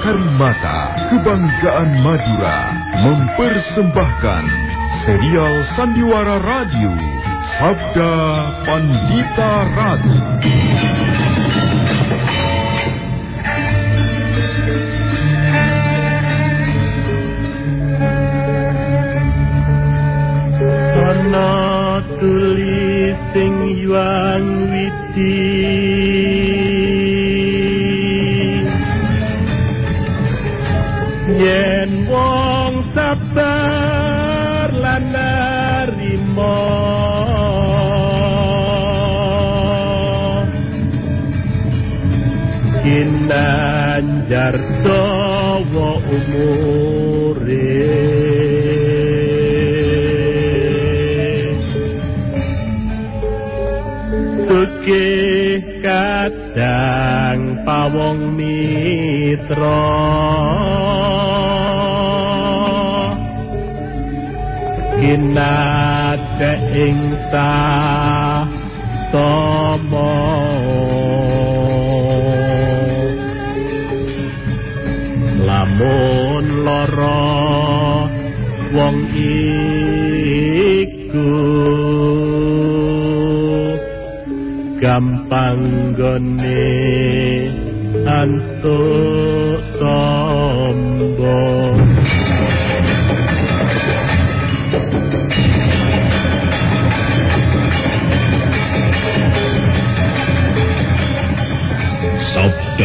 Karimata, Kebanggaan Madura, mempersembahkan serial Sandiwara Radio, Sabda Pandita Ratu. Ana tulis sing yuang witi Yen wong sabar lan narimo Kinanjar dawa umure. Tukih kadang pawong mitra Kinate ing tomo Lamun loro wong iku gampang gone antuk sombong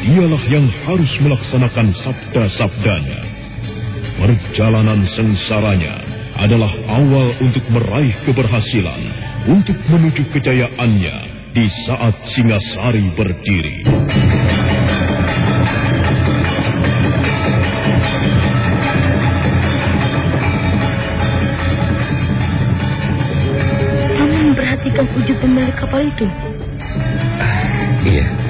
dialah yang harus melaksanakan sabda-sabdanya. Perjalanan sengsaranya adalah awal untuk meraih keberhasilan, untuk menuju kejayaannya di saat Singasari berdiri. Paman memperhatikan wujud pemilik kapal itu. Iya.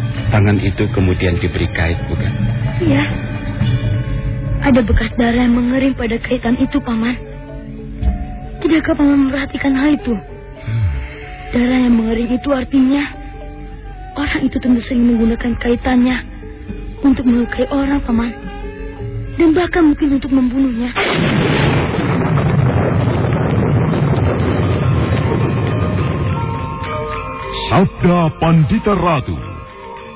Tangan itu kemudian diberi kait, bukan? Iya. Ada bekas darah yang mengering pada kaitan itu, paman. Tidakkah paman memperhatikan hal itu? Darah yang mengering itu artinya orang itu tentu sering menggunakan kaitannya untuk melukai orang, paman. Dan bahkan mungkin untuk membunuhnya. Sabda Pandita Ratu.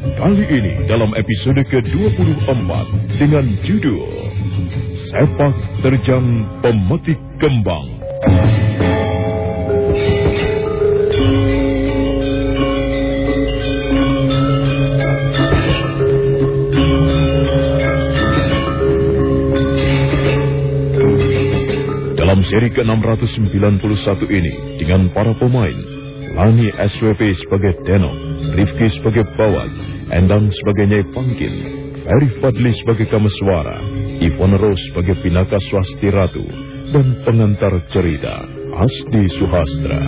Kali ini dalam episode ke-24 dengan judul Sepak Terjang Pemetik Kembang. Dalam seri ke-691 ini dengan para pemain Lani SWP sebagai Denok, Rifki sebagai Bawat, Endang sebagai Nyai Pangkin, Ferry Fadli sebagai Kameswara, Ivon Rose sebagai Pinaka Swasti Ratu, dan pengantar cerita Asdi Suhastra.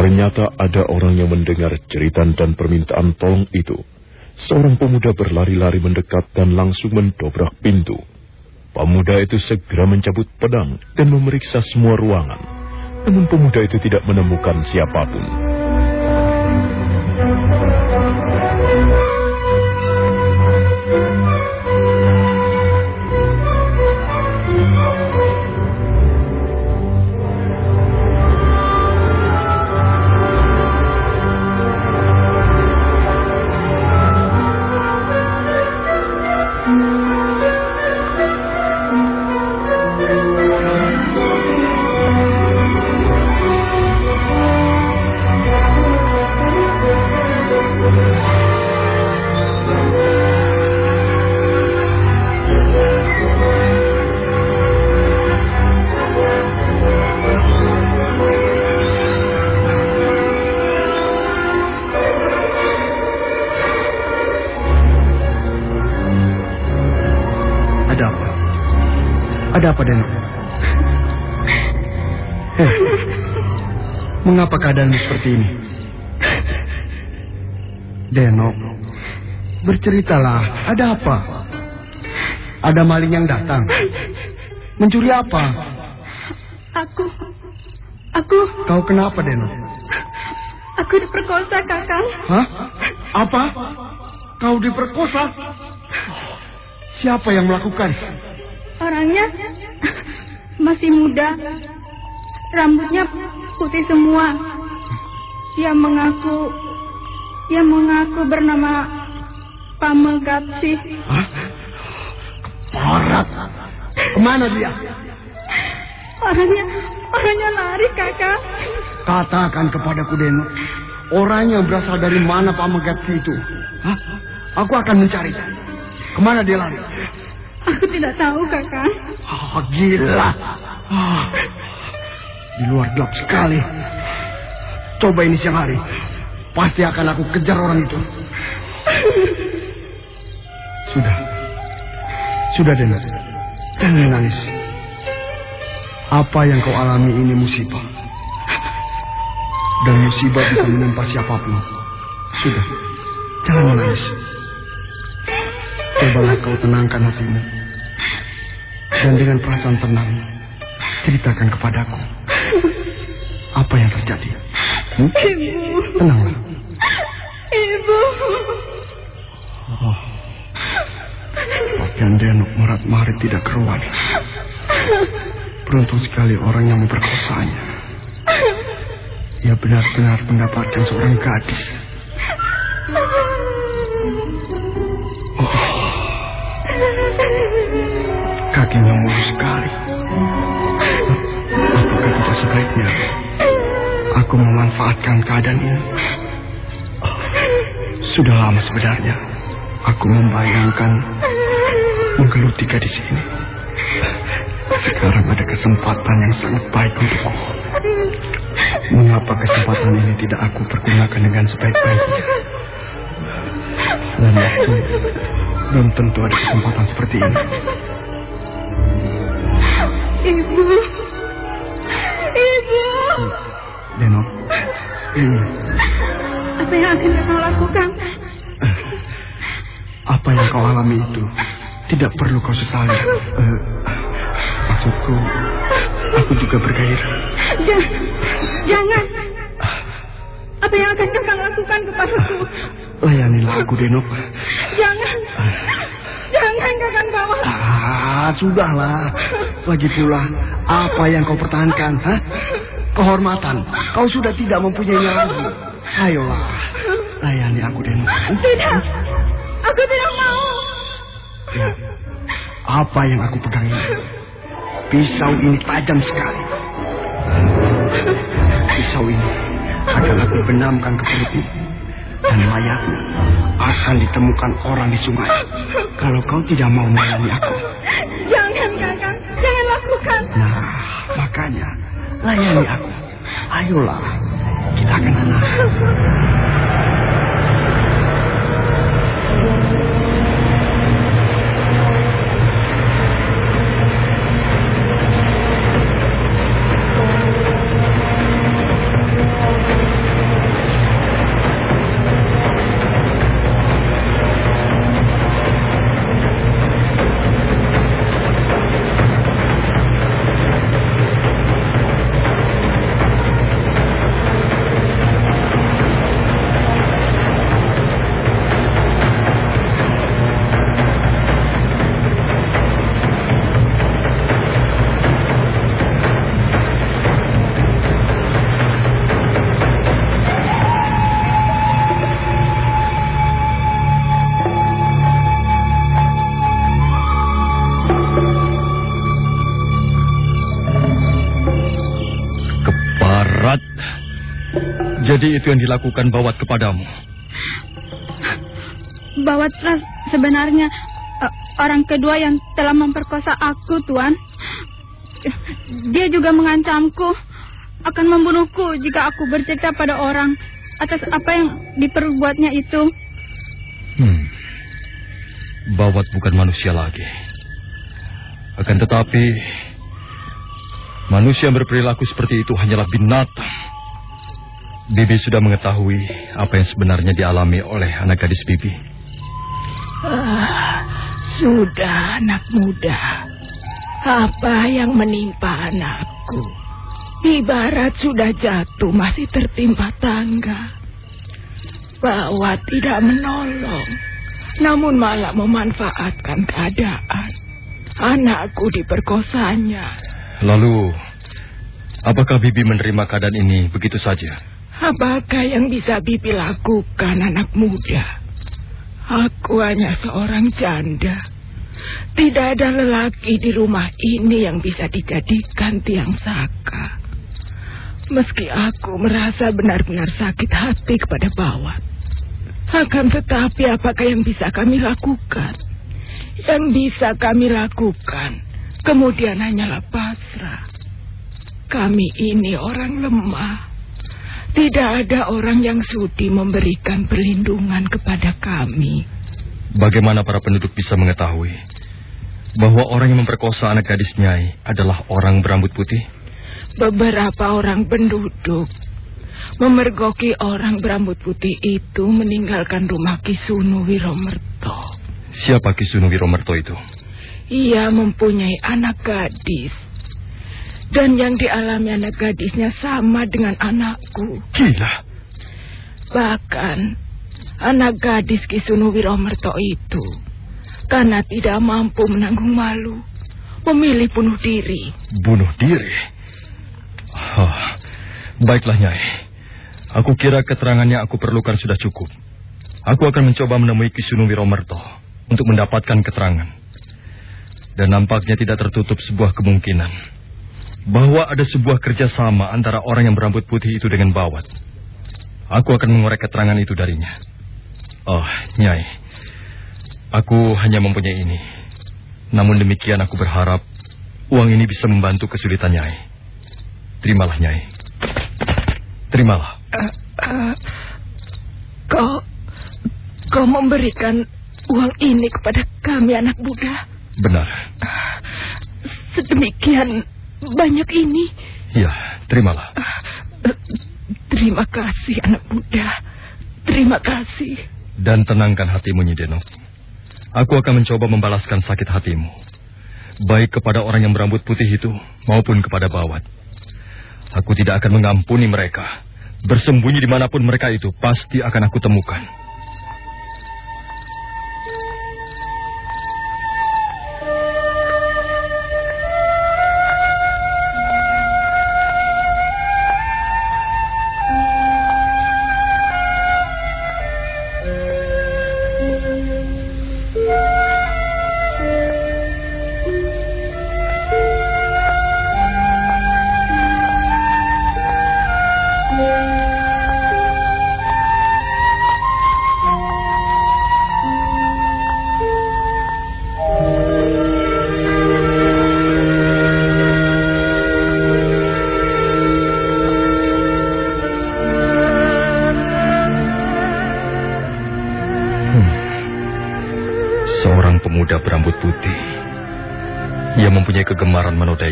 Ternyata ada orang yang mendengar jeritan dan permintaan tolong itu, seorang pemuda berlari-lari mendekat dan langsung mendobrak pintu. Pemuda itu segera mencabut pedang dan memeriksa semua ruangan. Namun pemuda itu tidak menemukan siapa pun. Apa? Eh, mengapa keadaanmu seperti ini? Deno, berceritalah, ada apa? Ada maling yang datang. Mencuri apa? Aku, aku, Kau kenapa, Deno? aku diperkosa, Kakang. Hah? Apa? Kau diperkosa? Siapa yang melakukan? Orangnya masih muda, rambutnya putih semua. Dia mengaku, dia mengaku bernama Pamegapsi. Hah? Parah. Ke mana dia? Orangnya, orangnya lari, Kakang. Katakan kepadaku, Deno. Orang yang berasal dari mana Pak Megatsi itu? Hah? Aku akan mencari. Ke mana dia lari? Aku tidak tahu, Kakang. Ah, gila. Ah, di luar gelap sekali. Coba ini siang hari. Pasti akan aku kejar orang itu. Sudah. Sudah, Deno. Jangan menangis. Apa yang kau alami ini musibah. Dan musibah bisa menimpa siapa pun. Sudah. Jangan menangis. Cobalah kau tenangkan hatimu. Dan dengan perasaan tenang, ceritakan kepadaku. Apa yang terjadi? Hmm? Ibu, Tenanglah. ibu. Oh. Pakaian Denuk merat marit tidak keruan. Beruntung sekali orang yang memperkosanya. Ia benar-benar mendapatkan seorang gadis. Sebaiknya aku memanfaatkan keadaan ini? Sudah lama sebenarnya aku membayangkan menggeluti gadis ini. Sekarang ada kesempatan yang sangat baik untukku. Mengapa kesempatan ini tidak aku pergunakan dengan sebaik-baiknya? Dan waktu belum tentu ada kesempatan seperti ini. Ini Apa yang akan kakak lakukan? apa yang kau alami itu tidak perlu kau sesali. Eh, maksudku, aku juga bergairah. Jangan. Jangan. Apa yang akan kakak lakukan kepadaku? Layanilah aku, Denok. Jangan. Jangan kakak bawa. Ah, sudahlah. Lagi pula, apa yang kau pertahankan? Hah? Kehormatan. Kau sudah tidak mempunyainya lagi. Ayolah, layani aku, Denok. Tidak. Aku tidak mau. Ya, apa yang aku pegang ini? Pisau ini tajam sekali. Pisau ini akan aku benamkan ke perutmu. Dan mayatmu akan ditemukan orang di sungai. Kalau kau tidak mau melayani aku. Jangan kakak. Jangan lakukan. Nah, makanya layani aku. Ayolah, kita akan Jadi itu yang dilakukan Bawat kepadamu. Bawatlah sebenarnya uh, orang kedua yang telah memperkosa aku, Tuan. Dia juga mengancamku akan membunuhku jika aku bercerita pada orang atas apa yang diperbuatnya itu. Hmm. Bawat bukan manusia lagi. Akan tetapi, manusia yang berperilaku seperti itu hanyalah binatang. Bibi sudah mengetahui apa yang sebenarnya dialami oleh anak gadis Bibi. Ah, sudah, anak muda. Apa yang menimpa anakku? Ibarat sudah jatuh masih tertimpa tangga. Bahwa tidak menolong, namun malah memanfaatkan keadaan. Anakku diperkosanya. Lalu, apakah Bibi menerima keadaan ini begitu saja? Apakah yang bisa Bibi lakukan anak muda? Aku hanya seorang janda. Tidak ada lelaki di rumah ini yang bisa dijadikan tiang saka. Meski aku merasa benar-benar sakit hati kepada Bawat. Akan tetapi apakah yang bisa kami lakukan? Yang bisa kami lakukan kemudian hanyalah pasrah. Kami ini orang lemah. Tidak ada orang yang sudi memberikan perlindungan kepada kami. Bagaimana para penduduk bisa mengetahui bahwa orang yang memperkosa anak gadis Nyai adalah orang berambut putih? Beberapa orang penduduk memergoki orang berambut putih itu meninggalkan rumah Kisunu Wiromerto. Siapa Kisunu Wiromerto itu? Ia mempunyai anak gadis dan yang dialami anak gadisnya sama dengan anakku. Gila. Bahkan anak gadis Kisunu Wiromerto itu karena tidak mampu menanggung malu memilih bunuh diri. Bunuh diri? Oh, baiklah Nyai. Aku kira keterangannya aku perlukan sudah cukup. Aku akan mencoba menemui Kisunu Wiromerto untuk mendapatkan keterangan. Dan nampaknya tidak tertutup sebuah kemungkinan bahwa ada sebuah kerjasama antara orang yang berambut putih itu dengan Bawat. Aku akan mengorek keterangan itu darinya. Oh, Nyai. Aku hanya mempunyai ini. Namun demikian aku berharap uang ini bisa membantu kesulitan Nyai. Terimalah, Nyai. Terimalah. Uh, uh, kau, kau memberikan uang ini kepada kami anak muda? Benar. Sedemikian banyak ini. Ya, terimalah. Terima kasih, anak muda. Terima kasih. Dan tenangkan hatimu, Nyidenok. Aku akan mencoba membalaskan sakit hatimu. Baik kepada orang yang berambut putih itu, maupun kepada Bawat. Aku tidak akan mengampuni mereka. Bersembunyi di mana pun mereka itu, pasti akan aku temukan.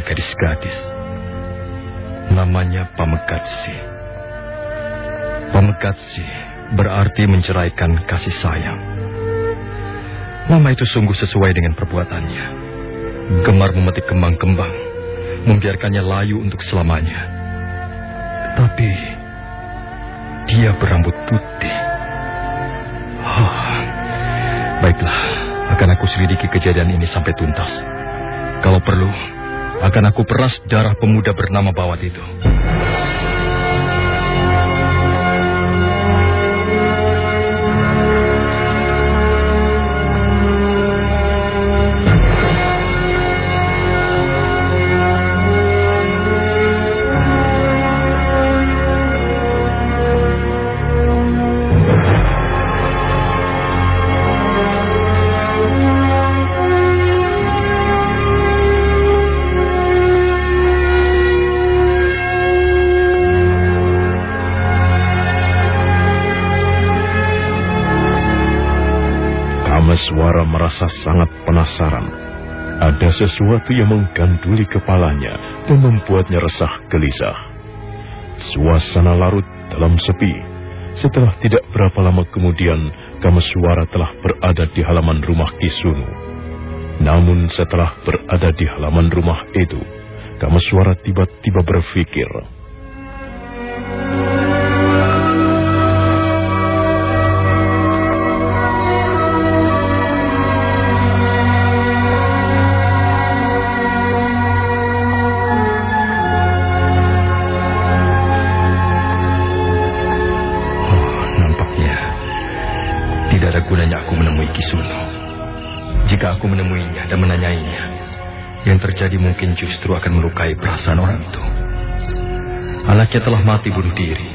Gadis-gadis. Namanya Pamekatsi. Pamekatsi berarti menceraikan kasih sayang. Nama itu sungguh sesuai dengan perbuatannya. Gemar memetik kembang-kembang, membiarkannya layu untuk selamanya. Tetapi dia berambut putih. Oh, baiklah, akan aku selidiki kejadian ini sampai tuntas. Kalau perlu, akan aku peras darah pemuda bernama Bawat itu. Merasa sangat penasaran. Ada sesuatu yang mengganduli kepalanya dan membuatnya resah gelisah. Suasana larut dalam sepi. Setelah tidak berapa lama kemudian, Kameswara telah berada di halaman rumah Kisunu. Namun setelah berada di halaman rumah itu, Kameswara tiba-tiba berpikir, Jika aku menemuinya dan menanyainya, yang terjadi mungkin justru akan melukai perasaan orang itu. Anaknya telah mati bunuh diri,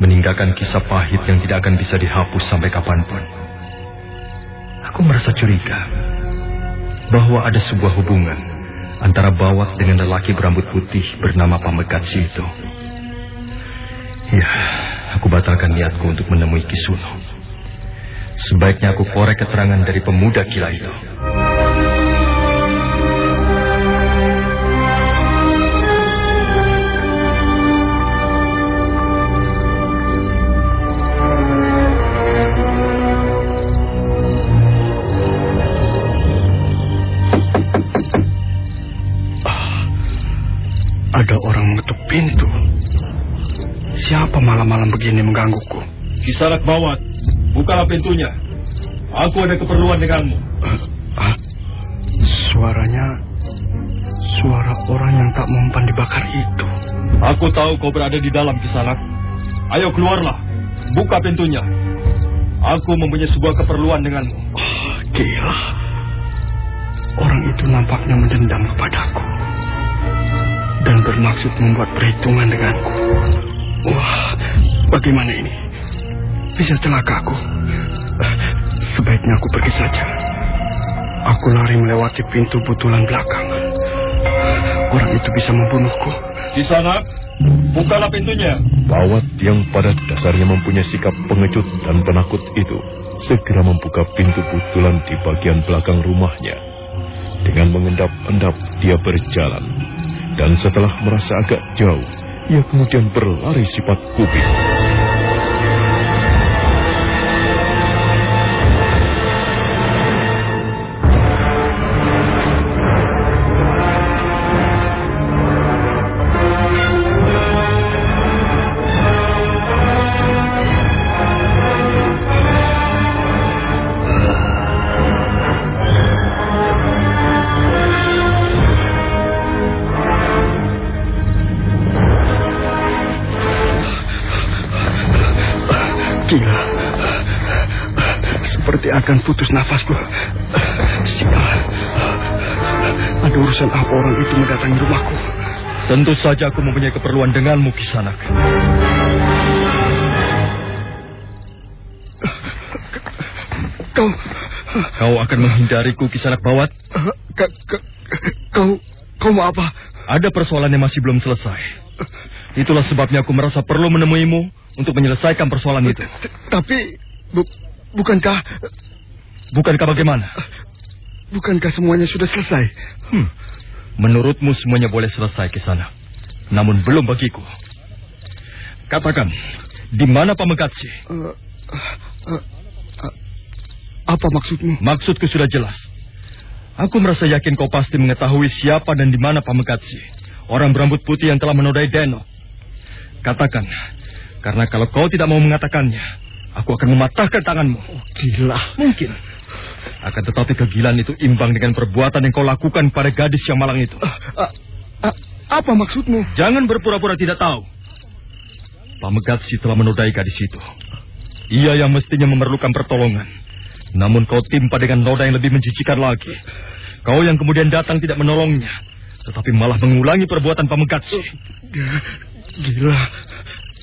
meninggalkan kisah pahit yang tidak akan bisa dihapus sampai kapan pun. Aku merasa curiga bahwa ada sebuah hubungan antara Bawat dengan lelaki berambut putih bernama Pamekatsi itu. Ya, aku batalkan niatku untuk menemui Kisuno. Sebaiknya aku korek keterangan dari pemuda gila itu. Ada orang mengetuk pintu. Siapa malam-malam begini menggangguku? Kisanak Bawat, bukalah pintunya. Aku ada keperluan denganmu. Ah, suaranya suara orang yang tak mempan dibakar itu. Aku tahu kau berada di dalam Kisanak. Ayo keluarlah, buka pintunya. Aku mempunyai sebuah keperluan denganmu. Oh, gila. Orang itu nampaknya mendendam kepadaku. Dan bermaksud membuat perhitungan denganku. Wah, bagaimana ini? Bisa celaka aku. Sebaiknya aku pergi saja. Aku lari melewati pintu butulan belakang. Orang itu bisa membunuhku. Kisanak, bukalah pintunya. Bawat yang pada dasarnya mempunyai sikap pengecut dan penakut itu segera membuka pintu butulan di bagian belakang rumahnya. Dengan mengendap-endap dia berjalan. Dan setelah merasa agak jauh, ia kemudian berlari sifat kubik. Akan putus nafasku. Sial. Ada urusan apa orang itu mendatangi rumahku? Tentu saja aku mempunyai keperluan denganmu, Kisanak. Kau, Kau akan menghindariku, Kisanak Bawat. ka- ka- kau, kau mau apa? Ada persoalan yang masih belum selesai. Itulah sebabnya aku merasa perlu menemuimu untuk menyelesaikan persoalan itu. Tapi, bu- bukankah, Bukankah bagaimana? bukankah semuanya sudah selesai? Hmm. Menurutmu semuanya boleh selesai ke sana. Namun belum bagiku. Katakan, di mana Pamekatsi? Eh, eh, eh, apa maksudmu? Maksudku sudah jelas. Aku merasa yakin kau pasti mengetahui siapa dan di mana Pamekatsi. Orang berambut putih yang telah menodai Deno. Katakan, karena kalau kau tidak mau mengatakannya, aku akan mematahkan tanganmu. Gila. Mungkin. Akan tetapi kegilaan itu imbang dengan perbuatan yang kau lakukan pada gadis yang malang itu. Ah, ah, apa maksudmu? Jangan berpura-pura tidak tahu. Pamegatsi telah menodai gadis itu. Ia yang mestinya memerlukan pertolongan. Namun kau timpa dengan noda yang lebih menjijikan lagi. Kau yang kemudian datang tidak menolongnya. Tetapi malah mengulangi perbuatan Pamegatsi. Gila.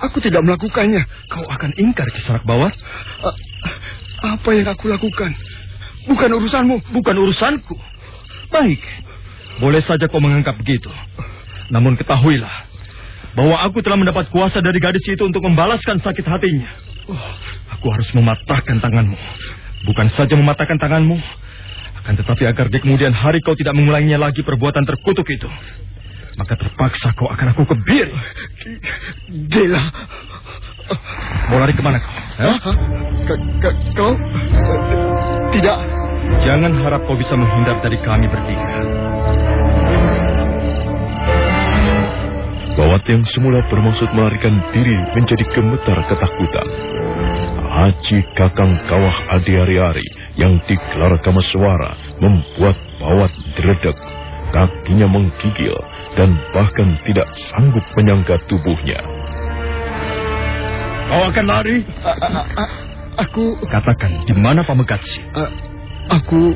Aku tidak melakukannya. Kau akan ingkar kisarak bawah? Ah, apa yang aku lakukan? Bukan urusanmu. Bukan urusanku. Baik. Boleh saja kau menganggap begitu. Namun ketahuilah. Bahwa aku telah mendapat kuasa dari gadis itu untuk membalaskan sakit hatinya. Oh, aku harus mematahkan tanganmu. Bukan saja mematahkan tanganmu, akan tetapi agar di kemudian hari kau tidak mengulanginya lagi perbuatan terkutuk itu. Maka terpaksa kau akan aku kebiri. Gila. Mau lari ke mana kau? Hah? Kau? Tidak. Jangan harap kau bisa menghindar dari kami bertiga. Bawat yang semula bermaksud melarikan diri menjadi gemetar ketakutan. Haji Kakang Kawah Adiari-ari yang digelar Kamaswara membuat Bawat dredeg. Kakinya menggigil dan bahkan tidak sanggup menyangka tubuhnya. Kau akan lari? aku... Katakan, di mana Pamegatsi? aku...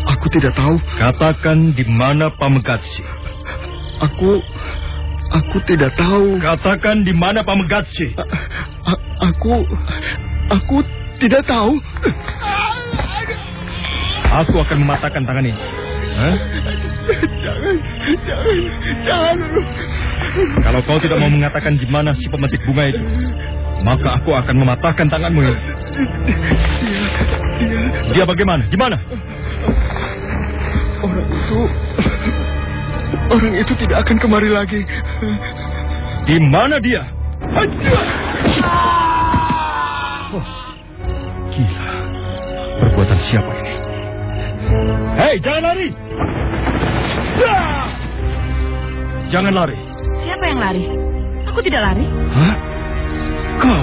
Aku tidak tahu. Katakan, di mana Pamegatsi? Aku... Aku tidak tahu. Katakan, di mana Pamegatsi? aku... Aku tidak tahu. Aku akan mematahkan tangan ini. Hah? Jangan, jangan, jangan. Kalau kau tidak mau mengatakan di mana si pemetik bunga itu, maka aku akan mematahkan tanganmu ini. Dia, dia, dia bagaimana? Di mana? Orang itu, orang itu tidak akan kemari lagi. Di mana dia? Oh, gila. Perbuatan siapa ini? Hei, jangan lari! Jangan lari. Siapa yang lari? Aku tidak lari. Hah? Kau?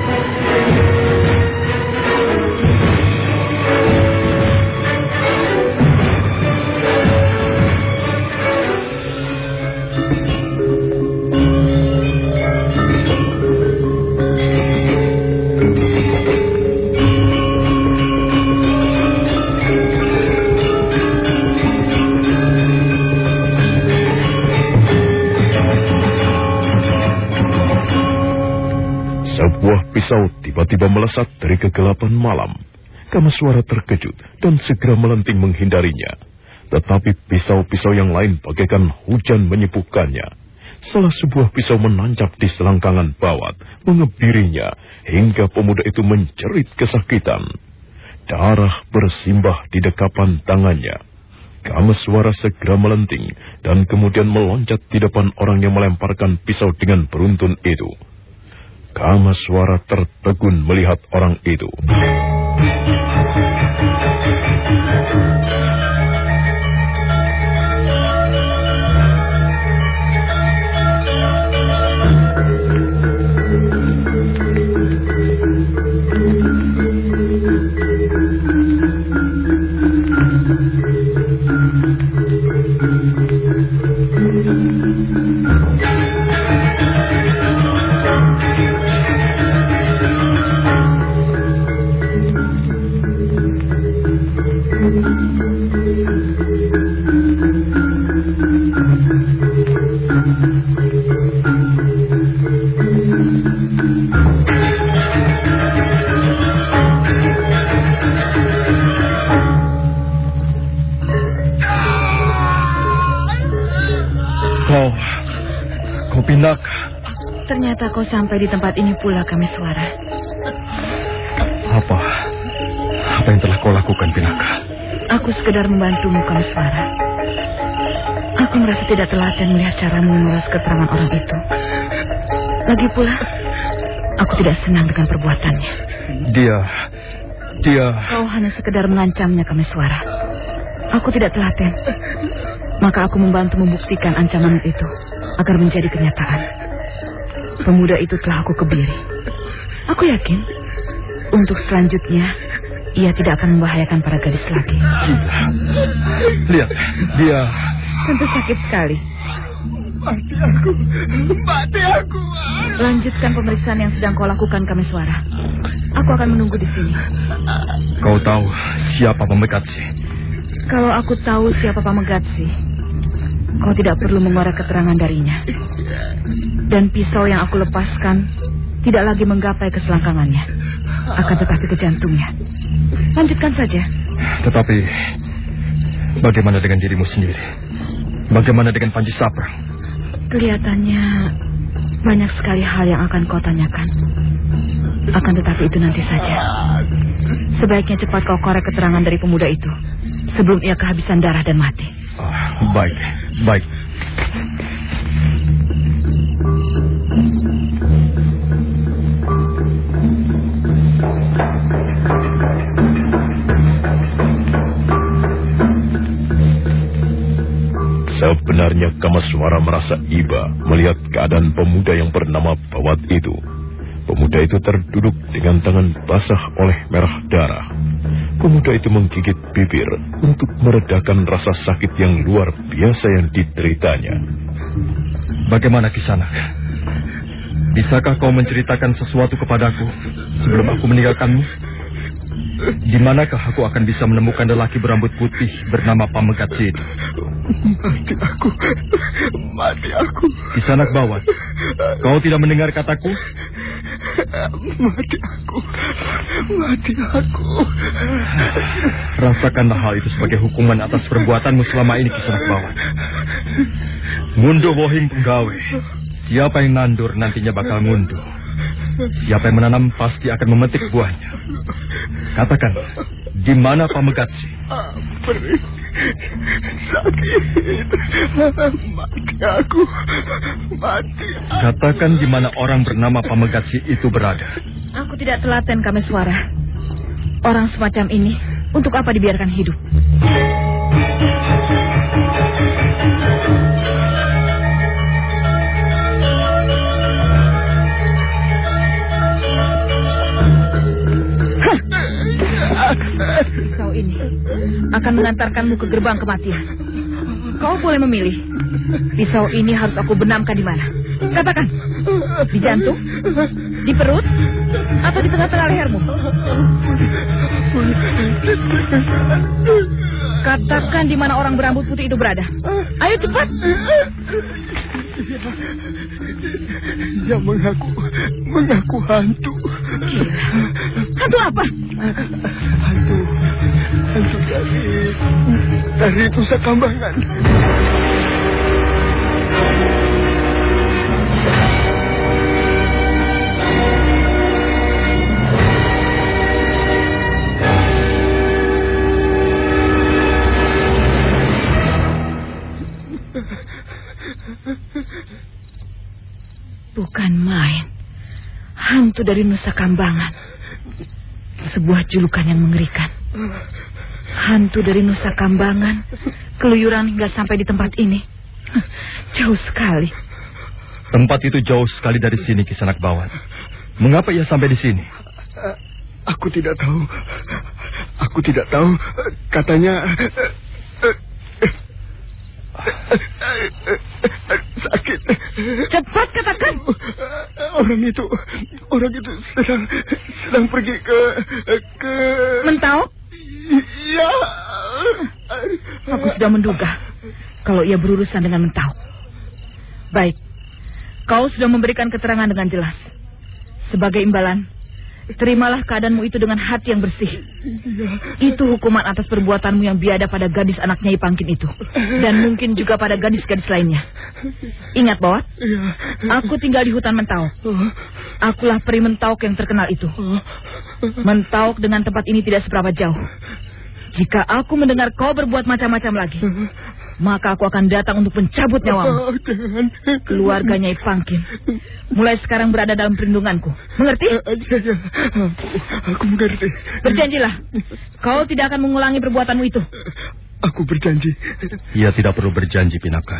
Tiba-tiba melesat dari kegelapan malam. Kamaswara terkejut dan segera melenting menghindarinya. Tetapi pisau-pisau yang lain bagaikan hujan menyibukkannya. Salah sebuah pisau menancap di selangkangan bawat, mengebirinya, hingga pemuda itu menjerit kesakitan. Darah bersimbah di dekapan tangannya. Kamaswara segera melenting dan kemudian meloncat di depan orang yang melemparkan pisau dengan beruntun itu. Kama suara tertegun melihat orang itu. Ternyata kau sampai di tempat ini pula kami suara. Apa? Apa yang telah kau lakukan, Pinaka? Aku sekedar membantumu, kami suara. Aku merasa tidak telaten melihat caramu mengulas keterangan orang itu. Lagi pula, aku tidak senang dengan perbuatannya. Dia, dia... Kau hanya sekedar mengancamnya, kami suara. Aku tidak telaten. Maka aku membantu membuktikan ancaman itu agar menjadi kenyataan. Pemuda itu telah aku kebiri. Aku yakin untuk selanjutnya ia tidak akan membahayakan para gadis lagi. Lihat, dia... Tentu sakit sekali. Mati aku, mati aku. Lanjutkan pemeriksaan yang sedang kau lakukan kami suara. Aku akan menunggu di sini. Kau tahu siapa Pamegatsi? Kalau aku tahu siapa Pamegatsi, kau tidak perlu mengorek keterangan darinya. Dan pisau yang aku lepaskan tidak lagi menggapai ke selangkangannya, akan tetapi ke jantungnya. Lanjutkan saja. Tetapi, bagaimana dengan dirimu sendiri? Bagaimana dengan Panji Saprang? Kelihatannya banyak sekali hal yang akan kau tanyakan. Akan tetapi itu nanti saja. Sebaiknya cepat kau korek keterangan dari pemuda itu. Sebelum ia kehabisan darah dan mati. Baik, baik. Sebenarnya Kamaswara merasa iba melihat keadaan pemuda yang bernama Bawat itu. Pemuda itu terduduk dengan tangan basah oleh merah darah. Pemuda itu menggigit bibir untuk meredakan rasa sakit yang luar biasa yang dideritanya. Bagaimana kisana? Bisakah kau menceritakan sesuatu kepadaku sebelum aku meninggalkanmu? Di manakah aku akan bisa menemukan lelaki berambut putih bernama Pamegatsi itu? Mati aku. Mati aku. Di sana bawah. Kau tidak mendengar kataku? Mati aku. Mati aku. Rasakanlah hal itu sebagai hukuman atas perbuatanmu selama ini kisanak bawah. Munduh wohing penggawe. Siapa yang nandur nantinya bakal mundur. Siapa yang menanam pasti akan memetik buahnya. Katakan, di mana Pamegatsi? Perih, sakit, mati aku, mati. Katakan di mana orang bernama Pamegatsi itu berada. Aku tidak telaten kami suara. Orang semacam ini, untuk apa dibiarkan hidup? Pisau ini akan mengantarkanmu ke gerbang kematian. Kau boleh memilih. Pisau ini harus aku benamkan di mana? Katakan. Di jantung? Di perut? Atau di tengah-tengah lehermu? Katakan di mana orang berambut putih itu berada. Ayo cepat. Dia mengaku mengaku hantu. Hantu apa? Hantu hantu dari dari Nusa Kambangan. Hantu dari Nusa Kambangan. Sebuah julukan yang mengerikan. Hantu dari Nusa Kambangan. Keluyuran hingga sampai di tempat ini. Jauh sekali. Tempat itu jauh sekali dari sini, Kisanak Bawat. Mengapa ia sampai di sini? Aku tidak tahu. Aku tidak tahu. Katanya sakit. Cepat katakan. Orang itu, orang itu sedang sedang pergi ke ke. Mentau? Iya. Aku sudah menduga kalau ia berurusan dengan Mentau. Baik, kau sudah memberikan keterangan dengan jelas. Sebagai imbalan, terimalah keadaanmu itu dengan hati yang bersih. Itu hukuman atas perbuatanmu yang biada pada gadis anaknya Ipangkin itu. Dan mungkin juga pada gadis-gadis lainnya. Ingat, Bawat. Aku tinggal di hutan Mentauk. Akulah peri Mentauk yang terkenal itu. Mentauk dengan tempat ini tidak seberapa jauh. Jika aku mendengar kau berbuat macam-macam lagi, maka aku akan datang untuk mencabut nyawamu. Oh, jangan. Keluarganya Ipangkin mulai sekarang berada dalam perlindunganku. Mengerti? Iya, iya. Aku, aku mengerti. Berjanjilah, kau tidak akan mengulangi perbuatanmu itu. Aku berjanji. Ia tidak perlu berjanji, Pinaka.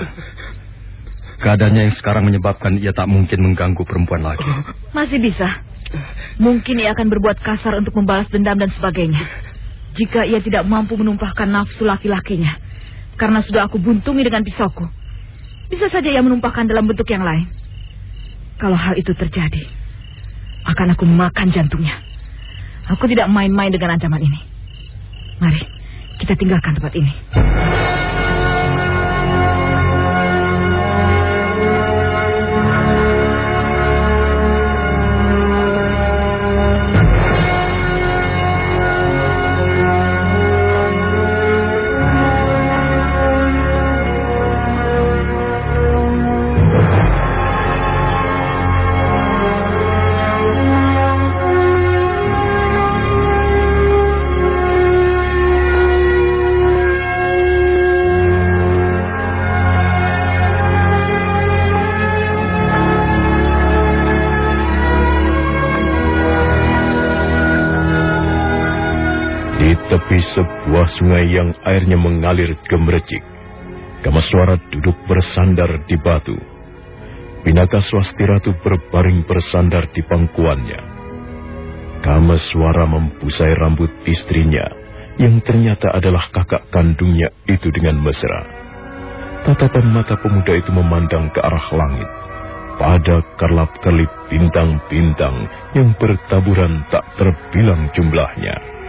Keadaannya yang sekarang menyebabkan ia tak mungkin mengganggu perempuan lagi. Masih bisa. Mungkin ia akan berbuat kasar untuk membalas dendam dan sebagainya. Jika ia tidak mampu menumpahkan nafsu laki-lakinya. Karena sudah aku buntungi dengan pisauku. Bisa saja ia menumpahkan dalam bentuk yang lain. Kalau hal itu terjadi, akan aku makan jantungnya. Aku tidak main-main dengan ancaman ini. Mari, kita tinggalkan tempat ini. Sebuah sungai yang airnya mengalir gemericik. Kamaswara duduk bersandar di batu. Pinaka Swasti Ratu berbaring bersandar di pangkuannya. Kamaswara membusai rambut istrinya yang ternyata adalah kakak kandungnya itu dengan mesra. Tatapan mata pemuda itu memandang ke arah langit pada kerlap-kerlip bintang-bintang yang bertaburan tak terbilang jumlahnya.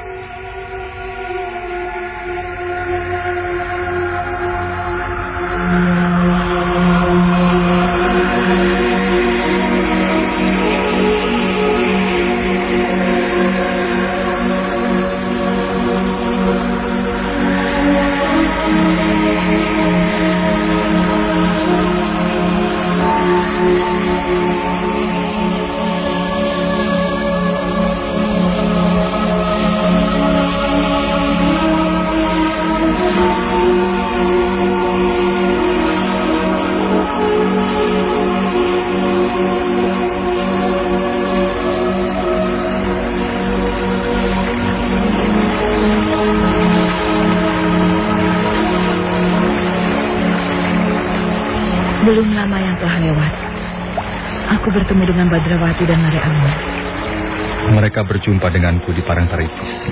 Berjumpa denganku di Parang Taripis.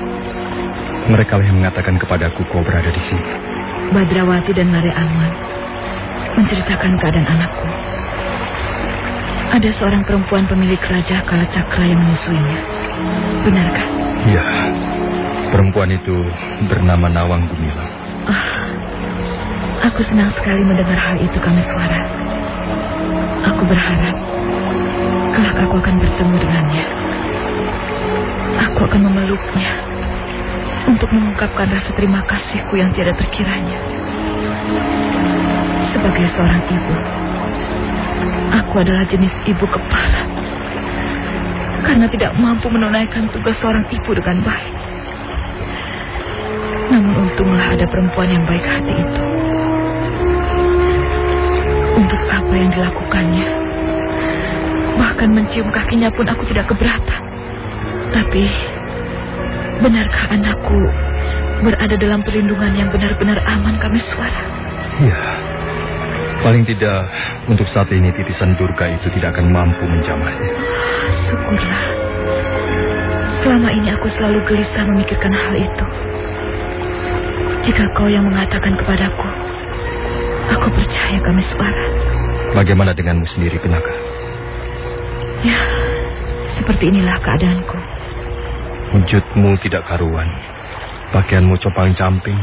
Mereka lah yang mengatakan kepadaku kau berada di sini. Badrawati dan Mare Amon menceritakan keadaan anakku. Ada seorang perempuan pemilik raja Kala Cakra yang menyusuinya. Benarkah? Iya. Perempuan itu bernama Nawang Gumilang. Oh, aku senang sekali mendengar hal itu kami suara. Aku berharap Kelak aku akan bertemu dengannya. Aku akan memeluknya untuk mengungkapkan rasa terima kasihku yang tiada terkiranya. Sebagai seorang ibu, aku adalah jenis ibu kepala karena tidak mampu menunaikan tugas seorang ibu dengan baik. Namun untunglah ada perempuan yang baik hati itu. Untuk apa yang dilakukannya? Bahkan mencium kakinya pun aku tidak keberatan. Tapi, benarkah anakku berada dalam perlindungan yang benar-benar aman kami suara? Ya, paling tidak untuk saat ini titisan Durga itu tidak akan mampu menjamahnya. Syukurlah. Selama ini aku selalu gelisah memikirkan hal itu. Jika kau yang mengatakan kepadaku, aku percaya kami suara. Bagaimana denganmu sendiri, Pinaka? Ya, seperti inilah keadaanku. Wujudmu tidak karuan. Pakaianmu copang-camping.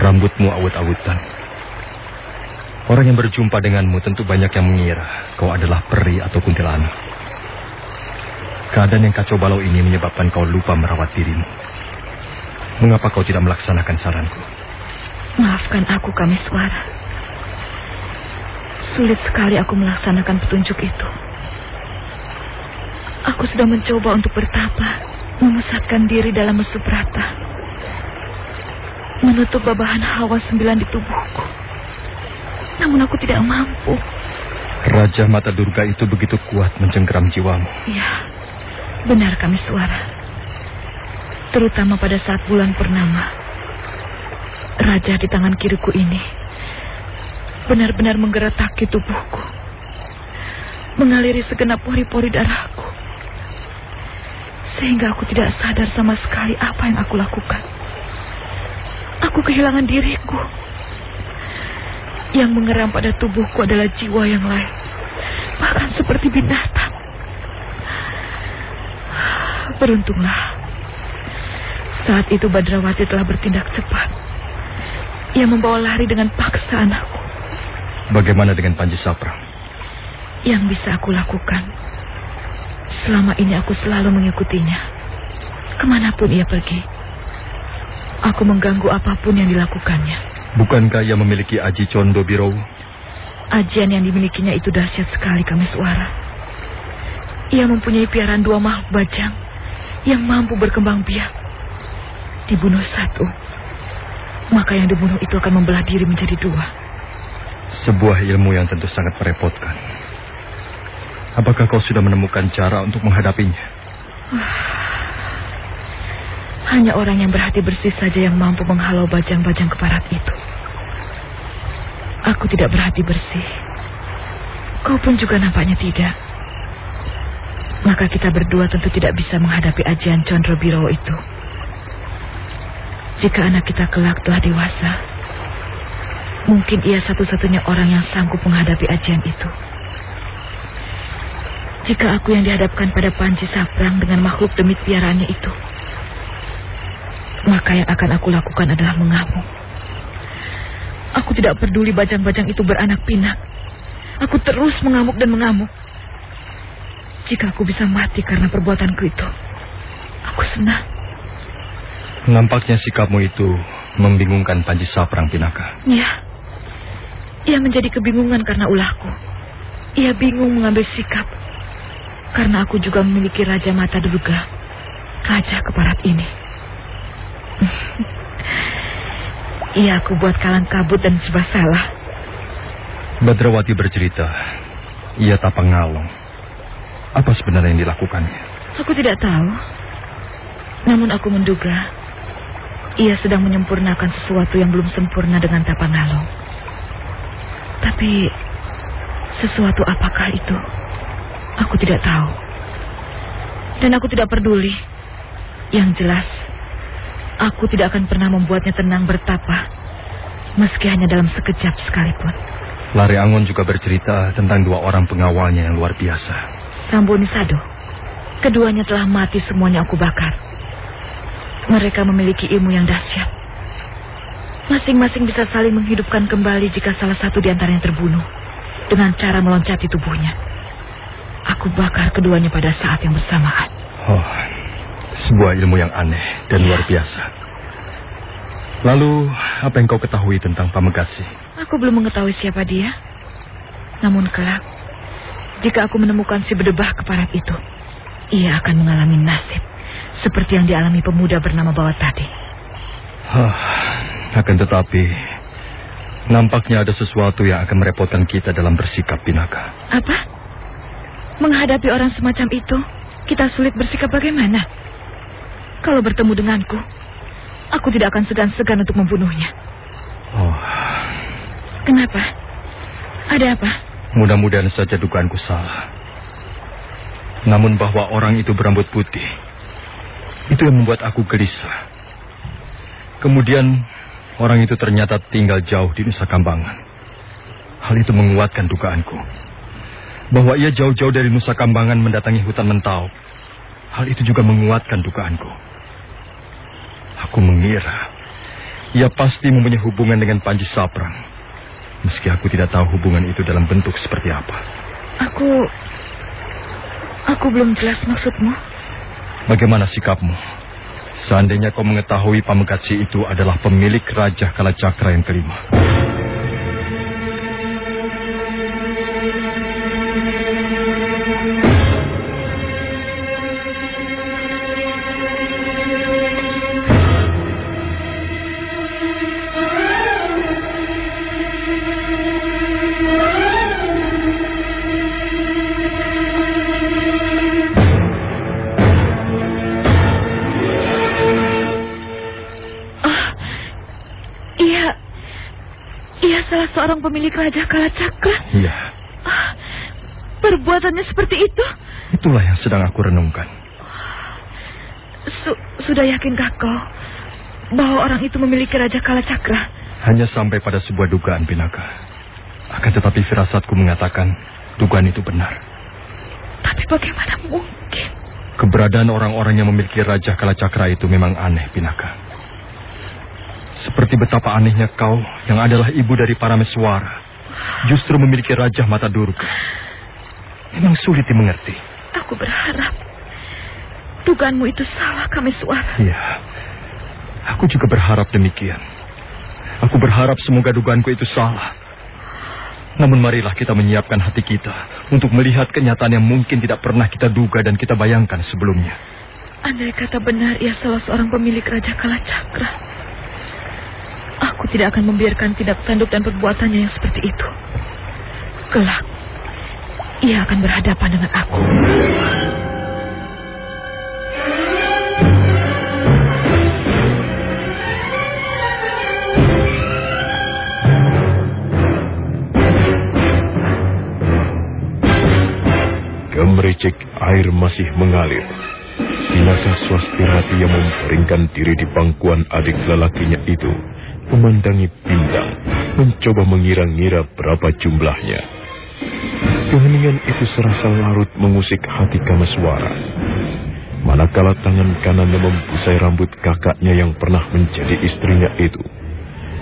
Rambutmu awut-awutan. Orang yang berjumpa denganmu tentu banyak yang mengira kau adalah peri atau kuntilanak. Keadaan yang kacau balau ini menyebabkan kau lupa merawat dirimu. Mengapa kau tidak melaksanakan saranku? Maafkan aku, kami suara. Sulit sekali aku melaksanakan petunjuk itu. Aku sudah mencoba untuk bertapa, memusatkan diri dalam mesuprata, menutup babahan hawa sembilan di tubuhku. Namun aku tidak mampu. Raja Mata Durga itu begitu kuat mencengkeram jiwamu. Iya, benar kami suara. Terutama pada saat bulan purnama. Raja di tangan kiriku ini benar-benar menggeretaki tubuhku. Mengaliri segenap pori-pori darahku. Sehingga aku tidak sadar sama sekali apa yang aku lakukan. Aku kehilangan diriku. Yang mengeram pada tubuhku adalah jiwa yang lain. Bahkan seperti binatang. Beruntunglah. Saat itu Badrawati telah bertindak cepat. Ia membawa lari dengan paksa anakku. Bagaimana dengan Panji Sapra? Yang bisa aku lakukan Selama ini aku selalu mengikutinya. Ke mana pun ia pergi. Aku mengganggu apa pun yang dilakukannya. Bukankah ia memiliki aji condo biro? Ajian yang dimilikinya itu dahsyat sekali kami suara. Ia mempunyai piaran dua makhluk bajang yang mampu berkembang biak. Dibunuh satu, maka yang dibunuh itu akan membelah diri menjadi dua. Sebuah ilmu yang tentu sangat merepotkan. Apakah kau sudah menemukan cara untuk menghadapinya? Hanya orang yang berhati bersih saja yang mampu menghalau bajang-bajang keparat itu. Aku tidak berhati bersih. Kau pun juga nampaknya tidak. Maka kita berdua tentu tidak bisa menghadapi ajian Condro Biro itu. Jika anak kita kelak telah dewasa, mungkin ia satu-satunya orang yang sanggup menghadapi ajian itu. Jika aku yang dihadapkan pada panci saprang dengan makhluk demi piaraannya itu, maka yang akan aku lakukan adalah mengamuk. Aku tidak peduli bajang-bajang itu beranak pinak. Aku terus mengamuk dan mengamuk. Jika aku bisa mati karena perbuatanku itu, aku senang. Nampaknya sikapmu itu membingungkan Panji Saprang Pinaka. Ya, ia menjadi kebingungan karena ulahku. Ia bingung mengambil sikap. Karena aku juga memiliki Raja Mata Duga, Raja Keparat ini. Ia aku buat kalang kabut dan sebab salah. Badrawati bercerita, ia tak pengalong. Apa sebenarnya yang dilakukannya? Aku tidak tahu. Namun aku menduga ia sedang menyempurnakan sesuatu yang belum sempurna dengan Tapangalong. Tapi sesuatu apakah itu? Aku tidak tahu. Dan aku tidak peduli. Yang jelas, aku tidak akan pernah membuatnya tenang bertapa, meski hanya dalam sekejap sekalipun. Lari Angon juga bercerita tentang dua orang pengawalnya yang luar biasa. Samboni Sado. Keduanya telah mati semuanya aku bakar. Mereka memiliki ilmu yang dahsyat. Masing-masing bisa saling menghidupkan kembali jika salah satu di antaranya terbunuh dengan cara meloncati tubuhnya. Aku bakar keduanya pada saat yang bersamaan. Oh, sebuah ilmu yang aneh dan luar biasa. Lalu, apa yang kau ketahui tentang Pamegasi? Aku belum mengetahui siapa dia. Namun kelak, jika aku menemukan si berdebah keparat itu, ia akan mengalami nasib seperti yang dialami pemuda bernama Bawa tadi. Huh, akan tetapi, nampaknya ada sesuatu yang akan merepotkan kita dalam bersikap, Pinaka. Apa? Menghadapi orang semacam itu, kita sulit bersikap bagaimana? Kalau bertemu denganku, aku tidak akan segan-segan untuk membunuhnya. Oh. Kenapa? Ada apa? Mudah-mudahan saja dugaanku salah. Namun bahwa orang itu berambut putih, itu yang membuat aku gelisah. Kemudian orang itu ternyata tinggal jauh di Nusa Kambangan. Hal itu menguatkan dugaanku. Bahwa ia jauh-jauh dari Nusa Kambangan mendatangi hutan Mentau. Hal itu juga menguatkan dugaanku. Aku mengira ia pasti mempunyai hubungan dengan Panji Saprang. Meski aku tidak tahu hubungan itu dalam bentuk seperti apa. Aku... Aku belum jelas maksudmu. Bagaimana sikapmu? Seandainya kau mengetahui Pamegatsi itu adalah pemilik Raja Kalacakra yang kelima. Pemilik Raja Kalacakra. Iya. Ah, perbuatannya seperti itu? Itulah yang sedang aku renungkan. Su sudah yakinkah kau bahwa orang itu memiliki Raja Kalacakra? Hanya sampai pada sebuah dugaan, Pinaka. Akan tetapi firasatku mengatakan dugaan itu benar. Tapi bagaimana mungkin? Keberadaan orang-orang yang memiliki Raja Kalacakra itu memang aneh, Pinaka. Seperti betapa anehnya kau yang adalah ibu dari para meswara. Justru memiliki Raja Mata Durga. Memang sulit dimengerti. Aku berharap dugaanmu itu salah, kami suara. Iya. Aku juga berharap demikian. Aku berharap semoga dugaanku itu salah. Namun marilah kita menyiapkan hati kita untuk melihat kenyataan yang mungkin tidak pernah kita duga dan kita bayangkan sebelumnya. Andai kata benar ia salah seorang pemilik Raja Kalacakra tidak akan membiarkan tindak tanduk dan perbuatannya yang seperti itu. Kelak, ia akan berhadapan dengan aku. Gemericik air masih mengalir. Tinaka swastirati yang memperingkan diri di pangkuan adik lelakinya itu memandangi bintang, mencoba mengira-ngira berapa jumlahnya. Keheningan itu serasa larut mengusik hati Kamaswara. Manakala tangan kanannya membusai rambut kakaknya yang pernah menjadi istrinya itu.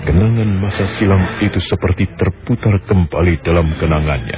Kenangan masa silam itu seperti terputar kembali dalam kenangannya.